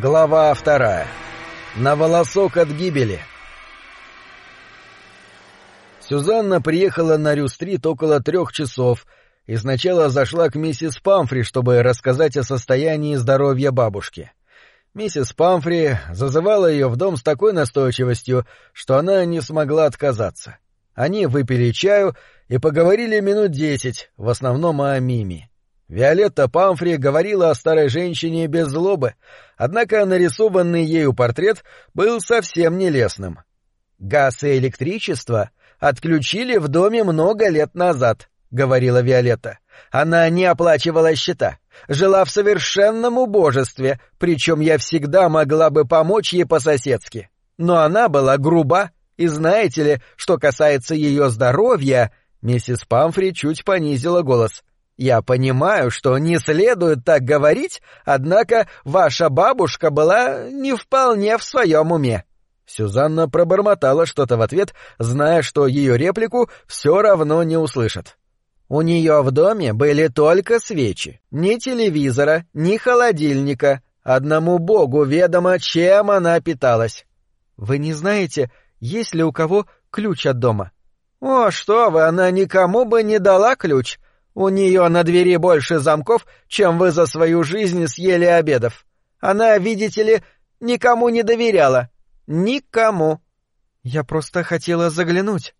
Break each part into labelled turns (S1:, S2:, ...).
S1: Глава вторая. На волосок от гибели. Сюзанна приехала на Рю-стрит около трех часов и сначала зашла к миссис Памфри, чтобы рассказать о состоянии здоровья бабушки. Миссис Памфри зазывала ее в дом с такой настойчивостью, что она не смогла отказаться. Они выпили чаю и поговорили минут десять, в основном о Мими. Виолетта Памфри говорила о старой женщине без злобы, однако нарисованный ею портрет был совсем нелестным. «Газ и электричество отключили в доме много лет назад», — говорила Виолетта. «Она не оплачивала счета, жила в совершенном убожестве, причем я всегда могла бы помочь ей по-соседски. Но она была груба, и знаете ли, что касается ее здоровья...» Миссис Памфри чуть понизила голос — я понимаю, что не следует так говорить, однако ваша бабушка была не вполне в своем уме. Сюзанна пробормотала что-то в ответ, зная, что ее реплику все равно не услышат. У нее в доме были только свечи, ни телевизора, ни холодильника. Одному богу ведомо, чем она питалась. Вы не знаете, есть ли у кого ключ от дома? О, что вы, она никому бы не дала ключ. У нее на двери больше замков, чем вы за свою жизнь съели обедов. Она, видите ли, никому не доверяла. Никому. Я просто хотела заглянуть.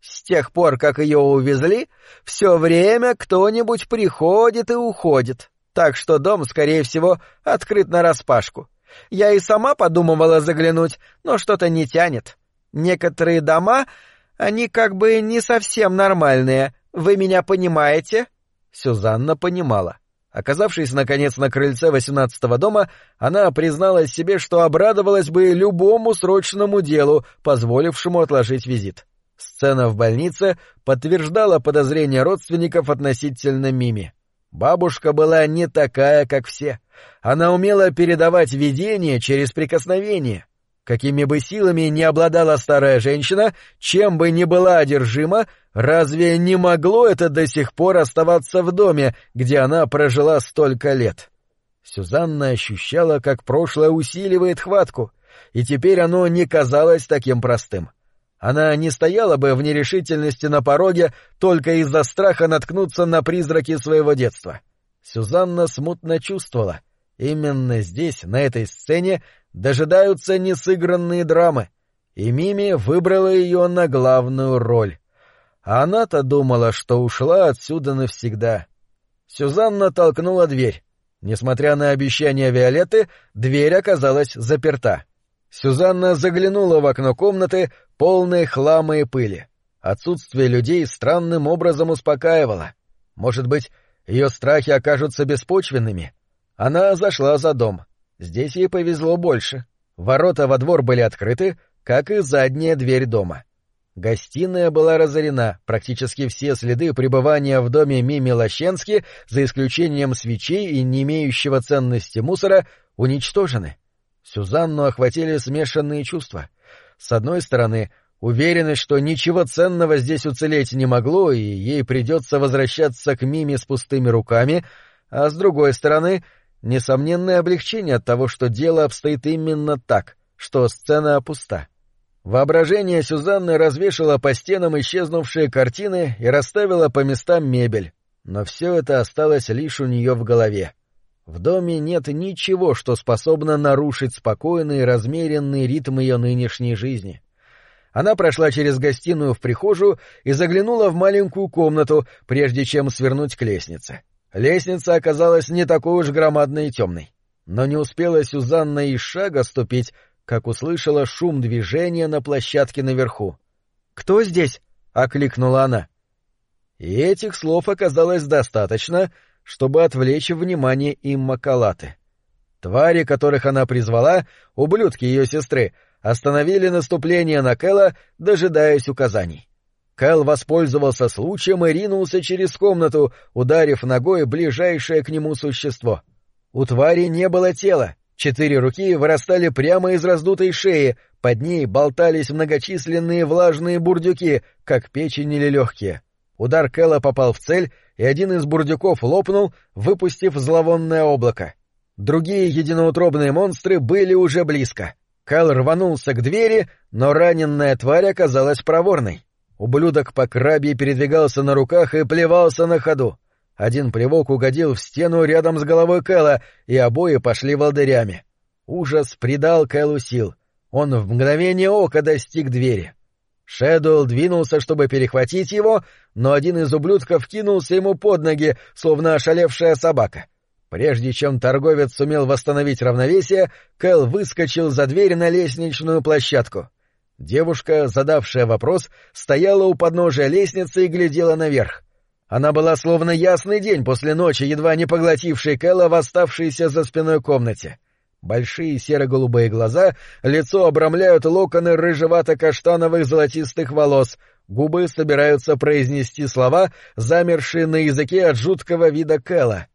S1: С тех пор, как ее увезли, все время кто-нибудь приходит и уходит. Так что дом, скорее всего, открыт нараспашку. Я и сама подумывала заглянуть, но что-то не тянет. Некоторые дома, они как бы не совсем нормальные, вы меня понимаете? Сюзанна понимала. Оказавшись, наконец, на крыльце восемнадцатого дома, она призналась себе, что обрадовалась бы любому срочному делу, позволившему отложить визит. Сцена в больнице подтверждала подозрения родственников относительно Мими. Бабушка была не такая, как все. Она умела передавать видение через прикосновение. Какими бы силами ни обладала старая женщина, чем бы ни была одержима, разве не могло это до сих пор оставаться в доме, где она прожила столько лет? Сюзанна ощущала, как прошлое усиливает хватку, и теперь оно не казалось таким простым. Она не стояла бы в нерешительности на пороге только из-за страха наткнуться на призраки своего детства. Сюзанна смутно чувствовала. Именно здесь, на этой сцене, дожидаются несыгранные драмы, и Мими выбрала ее на главную роль. А она-то думала, что ушла отсюда навсегда. Сюзанна толкнула дверь. Несмотря на обещание Виолетты, дверь оказалась заперта. Сюзанна заглянула в окно комнаты, полной хлама и пыли. Отсутствие людей странным образом успокаивало. Может быть, ее страхи окажутся беспочвенными? Она зашла за дом. Здесь ей повезло больше. Ворота во двор были открыты, как и задняя дверь дома. Гостиная была разорена, практически все следы пребывания в доме Мими Лощенски, за исключением свечей и не имеющего ценности мусора, уничтожены. Сюзанну охватили смешанные чувства. С одной стороны, уверенность, что ничего ценного здесь уцелеть не могло, и ей придется возвращаться к Миме с пустыми руками, а с другой стороны — Несомненное облегчение от того, что дело обстоит именно так, что сцена пуста. Воображение Сюзанны развешало по стенам исчезнувшие картины и расставило по местам мебель, но все это осталось лишь у нее в голове. В доме нет ничего, что способно нарушить спокойный и размеренный ритм ее нынешней жизни. Она прошла через гостиную в прихожую и заглянула в маленькую комнату, прежде чем свернуть к лестнице. Лестница оказалась не такой уж громадной и темной. Но не успела Сюзанна и шага ступить, как услышала шум движения на площадке наверху. «Кто здесь?» — окликнула она. И этих слов оказалось достаточно, чтобы отвлечь внимание Иммакалаты. Твари, которых она призвала, ублюдки ее сестры, остановили наступление на Кэла, дожидаясь указаний. Кэл воспользовался случаем и ринулся через комнату, ударив ногой ближайшее к нему существо. У твари не было тела. Четыре руки вырастали прямо из раздутой шеи, под ней болтались многочисленные влажные бурдюки, как печень или легкие. Удар Кэла попал в цель, и один из бурдюков лопнул, выпустив зловонное облако. Другие единоутробные монстры были уже близко. Кэл рванулся к двери, но раненная тварь оказалась проворной. Ублюдок по крабье передвигался на руках и плевался на ходу. Один плевок угодил в стену рядом с головой Кэла, и обои пошли волдырями. Ужас придал Кэлу сил. Он в мгновение ока достиг двери. Шэдуэлл двинулся, чтобы перехватить его, но один из ублюдков кинулся ему под ноги, словно ошалевшая собака. Прежде чем торговец сумел восстановить равновесие, Кэл выскочил за дверь на лестничную площадку. Девушка, задавшая вопрос, стояла у подножия лестницы и глядела наверх. Она была словно ясный день после ночи, едва не поглотившей Кэлла в оставшейся за спиной комнате. Большие серо-голубые глаза, лицо обрамляют локоны рыжевато-каштановых золотистых волос, губы собираются произнести слова, замершие на языке от жуткого вида Кэлла.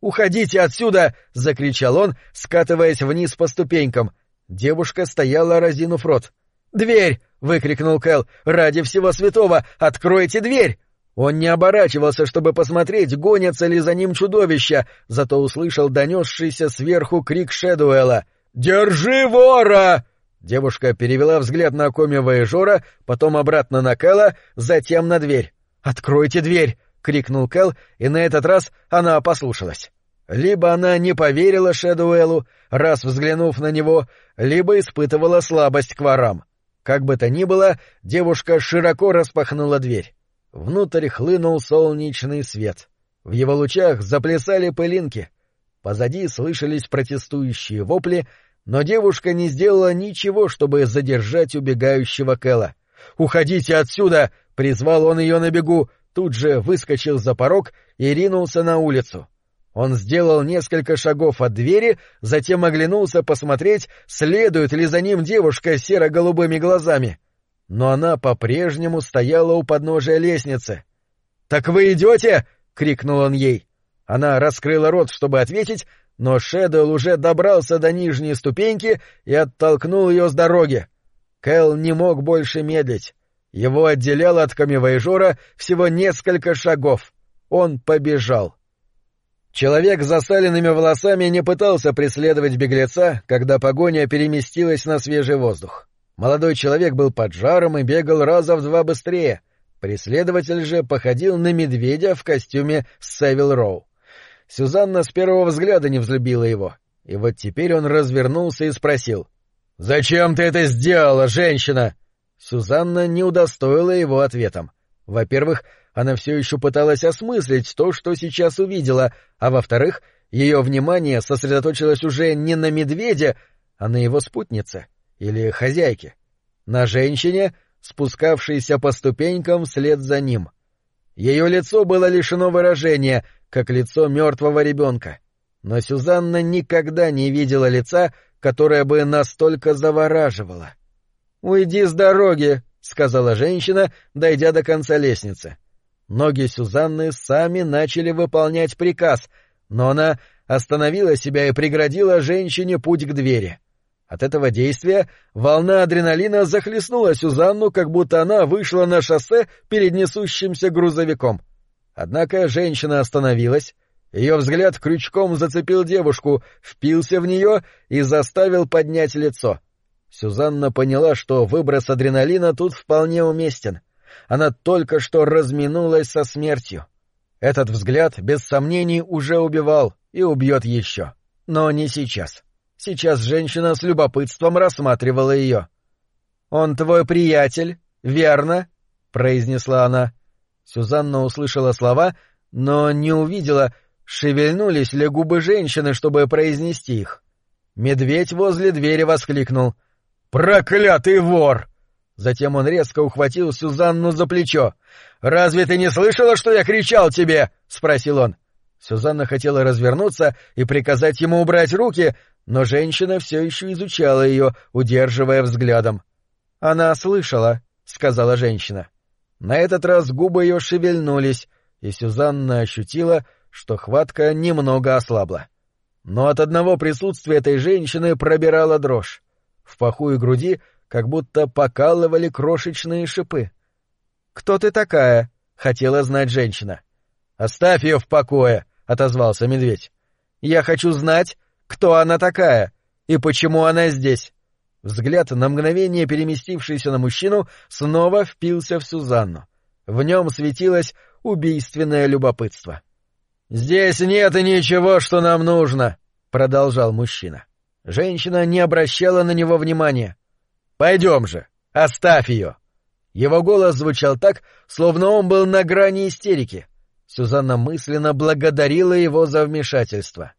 S1: «Уходите отсюда!» — закричал он, скатываясь вниз по ступенькам. Девушка стояла, разинув рот. «Дверь!» — выкрикнул Кэл. «Ради всего святого! Откройте дверь!» Он не оборачивался, чтобы посмотреть, гонятся ли за ним чудовища, зато услышал донесшийся сверху крик Шэдуэла. «Держи вора!» Девушка перевела взгляд на Коми Жора, потом обратно на Кэла, затем на дверь. «Откройте дверь!» — крикнул Кэл, и на этот раз она послушалась. Либо она не поверила Шэдуэлу, раз взглянув на него, либо испытывала слабость к ворам. Как бы то ни было, девушка широко распахнула дверь. Внутрь хлынул солнечный свет. В его лучах заплясали пылинки. Позади слышались протестующие вопли, но девушка не сделала ничего, чтобы задержать убегающего Кэла. «Уходите отсюда!» — призвал он ее на бегу, тут же выскочил за порог и ринулся на улицу. Он сделал несколько шагов от двери, затем оглянулся посмотреть, следует ли за ним девушка с серо-голубыми глазами но она по-прежнему стояла у подножия лестницы. «Так вы идете?» — крикнул он ей. Она раскрыла рот, чтобы ответить, но Шэдоу уже добрался до нижней ступеньки и оттолкнул ее с дороги. Кэл не мог больше медлить. Его отделяло от камевоежора всего несколько шагов. Он побежал. Человек с засаленными волосами не пытался преследовать беглеца, когда погоня переместилась на свежий воздух. Молодой человек был под жаром и бегал раза в два быстрее. Преследователь же походил на медведя в костюме Севил Роу. Сюзанна с первого взгляда не взлюбила его. И вот теперь он развернулся и спросил. — Зачем ты это сделала, женщина? Сюзанна не удостоила его ответом. Во-первых, она все еще пыталась осмыслить то, что сейчас увидела, а во-вторых, ее внимание сосредоточилось уже не на медведе, а на его спутнице или хозяйке, на женщине, спускавшейся по ступенькам вслед за ним. Ее лицо было лишено выражения, как лицо мертвого ребенка. Но Сюзанна никогда не видела лица, которое бы настолько завораживало. «Уйди с дороги», — сказала женщина, дойдя до конца лестницы. Ноги Сюзанны сами начали выполнять приказ, но она остановила себя и преградила женщине путь к двери. От этого действия волна адреналина захлестнула Сюзанну, как будто она вышла на шоссе перед несущимся грузовиком. Однако женщина остановилась, ее взгляд крючком зацепил девушку, впился в нее и заставил поднять лицо. Сюзанна поняла, что выброс адреналина тут вполне уместен. Она только что разминулась со смертью. Этот взгляд, без сомнений, уже убивал и убьет еще. Но не сейчас. Сейчас женщина с любопытством рассматривала ее. «Он твой приятель, верно?» — произнесла она. Сюзанна услышала слова, но не увидела, шевельнулись ли губы женщины, чтобы произнести их. Медведь возле двери воскликнул. «Проклятый вор!» Затем он резко ухватил Сюзанну за плечо. «Разве ты не слышала, что я кричал тебе?» — спросил он. Сюзанна хотела развернуться и приказать ему убрать руки, но женщина все еще изучала ее, удерживая взглядом. «Она слышала», — сказала женщина. На этот раз губы ее шевельнулись, и Сюзанна ощутила, что хватка немного ослабла. Но от одного присутствия этой женщины пробирала дрожь. В паху и груди как будто покалывали крошечные шипы. «Кто ты такая?» — хотела знать женщина. «Оставь ее в покое», — отозвался медведь. «Я хочу знать, Кто она такая? И почему она здесь? Взгляд, на мгновение переместившийся на мужчину, снова впился в Сюзанну. В нем светилось убийственное любопытство. «Здесь нет ничего, что нам нужно», — продолжал мужчина. Женщина не обращала на него внимания. «Пойдем же, оставь ее!» Его голос звучал так, словно он был на грани истерики. Сюзанна мысленно благодарила его за вмешательство.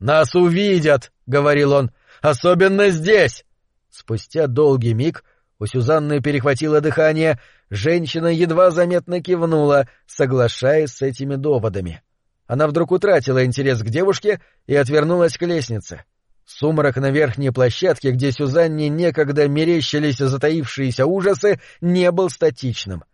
S1: «Нас увидят!» — говорил он. «Особенно здесь!» Спустя долгий миг у Сюзанны перехватило дыхание, женщина едва заметно кивнула, соглашаясь с этими доводами. Она вдруг утратила интерес к девушке и отвернулась к лестнице. Сумрак на верхней площадке, где Сюзанне некогда мерещились затаившиеся ужасы, не был статичным.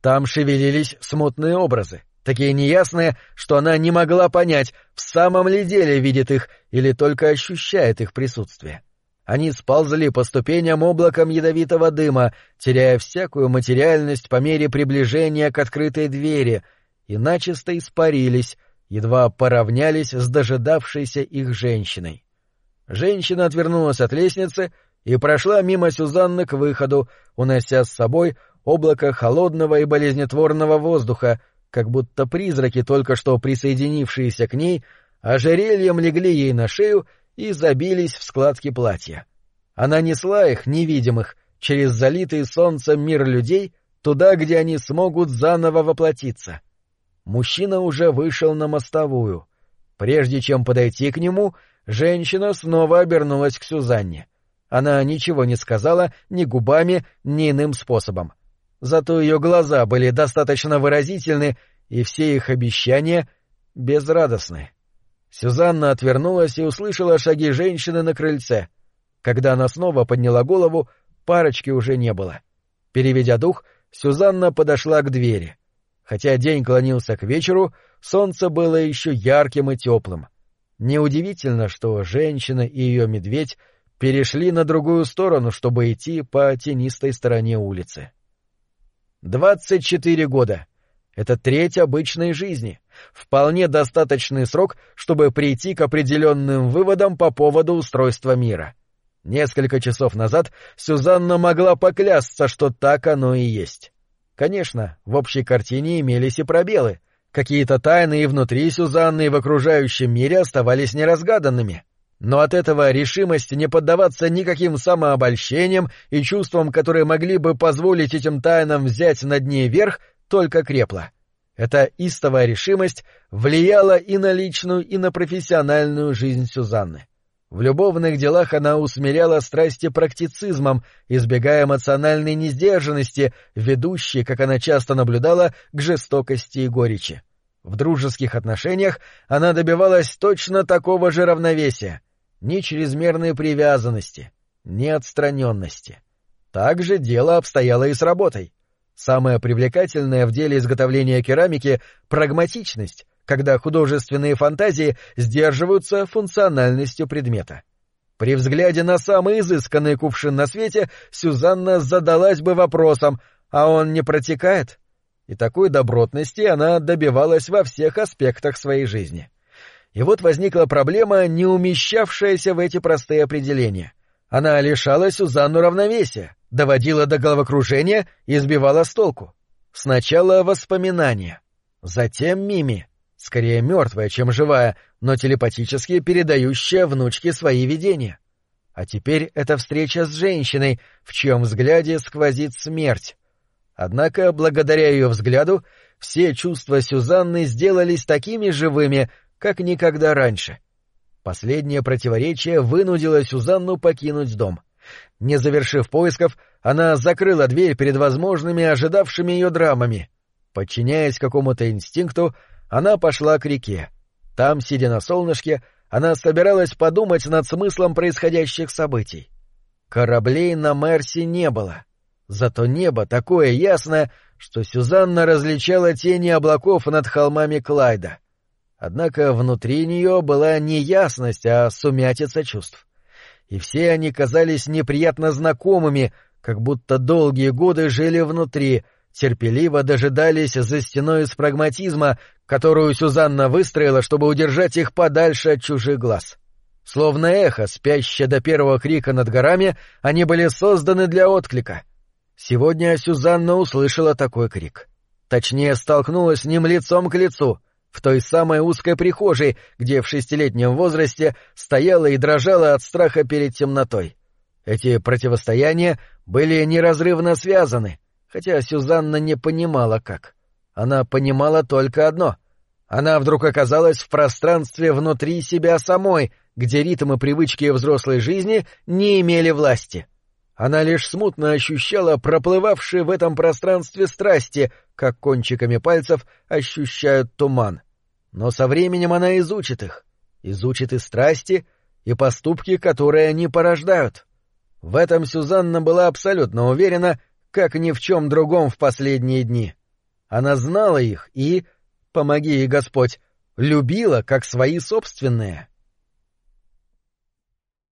S1: Там шевелились смутные образы, такие неясные, что она не могла понять, в самом ли деле видит их или только ощущает их присутствие. Они сползли по ступеням облаком ядовитого дыма, теряя всякую материальность по мере приближения к открытой двери, и начисто испарились, едва поравнялись с дожидавшейся их женщиной. Женщина отвернулась от лестницы и прошла мимо Сюзанны к выходу, унося с собой облако холодного и болезнетворного воздуха, как будто призраки, только что присоединившиеся к ней, ожерельем легли ей на шею и забились в складки платья. Она несла их, невидимых, через залитый солнцем мир людей, туда, где они смогут заново воплотиться. Мужчина уже вышел на мостовую. Прежде чем подойти к нему, женщина снова обернулась к Сюзанне. Она ничего не сказала ни губами, ни иным способом. Зато ее глаза были достаточно выразительны, и все их обещания безрадостны. Сюзанна отвернулась и услышала шаги женщины на крыльце. Когда она снова подняла голову, парочки уже не было. Переведя дух, Сюзанна подошла к двери. Хотя день клонился к вечеру, солнце было еще ярким и теплым. Неудивительно, что женщина и ее медведь перешли на другую сторону, чтобы идти по тенистой стороне улицы. Двадцать четыре года. Это треть обычной жизни. Вполне достаточный срок, чтобы прийти к определенным выводам по поводу устройства мира. Несколько часов назад Сюзанна могла поклясться, что так оно и есть. Конечно, в общей картине имелись и пробелы. Какие-то тайны и внутри Сюзанны, и в окружающем мире оставались неразгаданными. Но от этого решимость не поддаваться никаким самообольщениям и чувствам, которые могли бы позволить этим тайнам взять над ней верх, только крепла. Эта истовая решимость влияла и на личную, и на профессиональную жизнь Сюзанны. В любовных делах она усмиряла страсти практицизмом, избегая эмоциональной несдержанности, ведущей, как она часто наблюдала, к жестокости и горечи. В дружеских отношениях она добивалась точно такого же равновесия, ни чрезмерной привязанности, ни отстраненности. Так же дело обстояло и с работой. Самое привлекательное в деле изготовления керамики — прагматичность, когда художественные фантазии сдерживаются функциональностью предмета. При взгляде на самый изысканный кувшин на свете Сюзанна задалась бы вопросом, а он не протекает? И такой добротности она добивалась во всех аспектах своей жизни. И вот возникла проблема, не умещавшаяся в эти простые определения. Она лишала Сюзанну равновесия, доводила до головокружения и сбивала с толку. Сначала воспоминания, затем Мими, скорее мертвая, чем живая, но телепатически передающая внучке свои видения. А теперь эта встреча с женщиной, в чьем взгляде сквозит смерть. Однако, благодаря ее взгляду, все чувства Сюзанны сделались такими живыми, как никогда раньше. Последнее противоречие вынудило Сюзанну покинуть дом — не завершив поисков, она закрыла дверь перед возможными ожидавшими ее драмами. Подчиняясь какому-то инстинкту, она пошла к реке. Там, сидя на солнышке, она собиралась подумать над смыслом происходящих событий. Кораблей на Мерсе не было. Зато небо такое ясное, что Сюзанна различала тени облаков над холмами Клайда. Однако внутри нее была не ясность, а сумятица чувств и все они казались неприятно знакомыми, как будто долгие годы жили внутри, терпеливо дожидались за стеной из прагматизма, которую Сюзанна выстроила, чтобы удержать их подальше от чужих глаз. Словно эхо, спящее до первого крика над горами, они были созданы для отклика. Сегодня Сюзанна услышала такой крик. Точнее, столкнулась с ним лицом к лицу, в той самой узкой прихожей, где в шестилетнем возрасте стояла и дрожала от страха перед темнотой. Эти противостояния были неразрывно связаны, хотя Сюзанна не понимала как. Она понимала только одно. Она вдруг оказалась в пространстве внутри себя самой, где ритмы привычки взрослой жизни не имели власти. Она лишь смутно ощущала проплывавшие в этом пространстве страсти, как кончиками пальцев ощущают туман. Но со временем она изучит их, изучит и страсти, и поступки, которые они порождают. В этом Сюзанна была абсолютно уверена, как ни в чем другом в последние дни. Она знала их и, помоги ей Господь, любила как свои собственные.